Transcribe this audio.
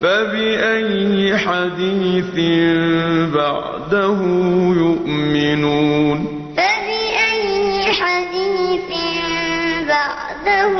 فَبِأَيِّ حَدِيثٍ بَعْدَهُ يُؤْمِنُونَ؟ فَبِأَيِّ حَدِيثٍ بَعْدَهُ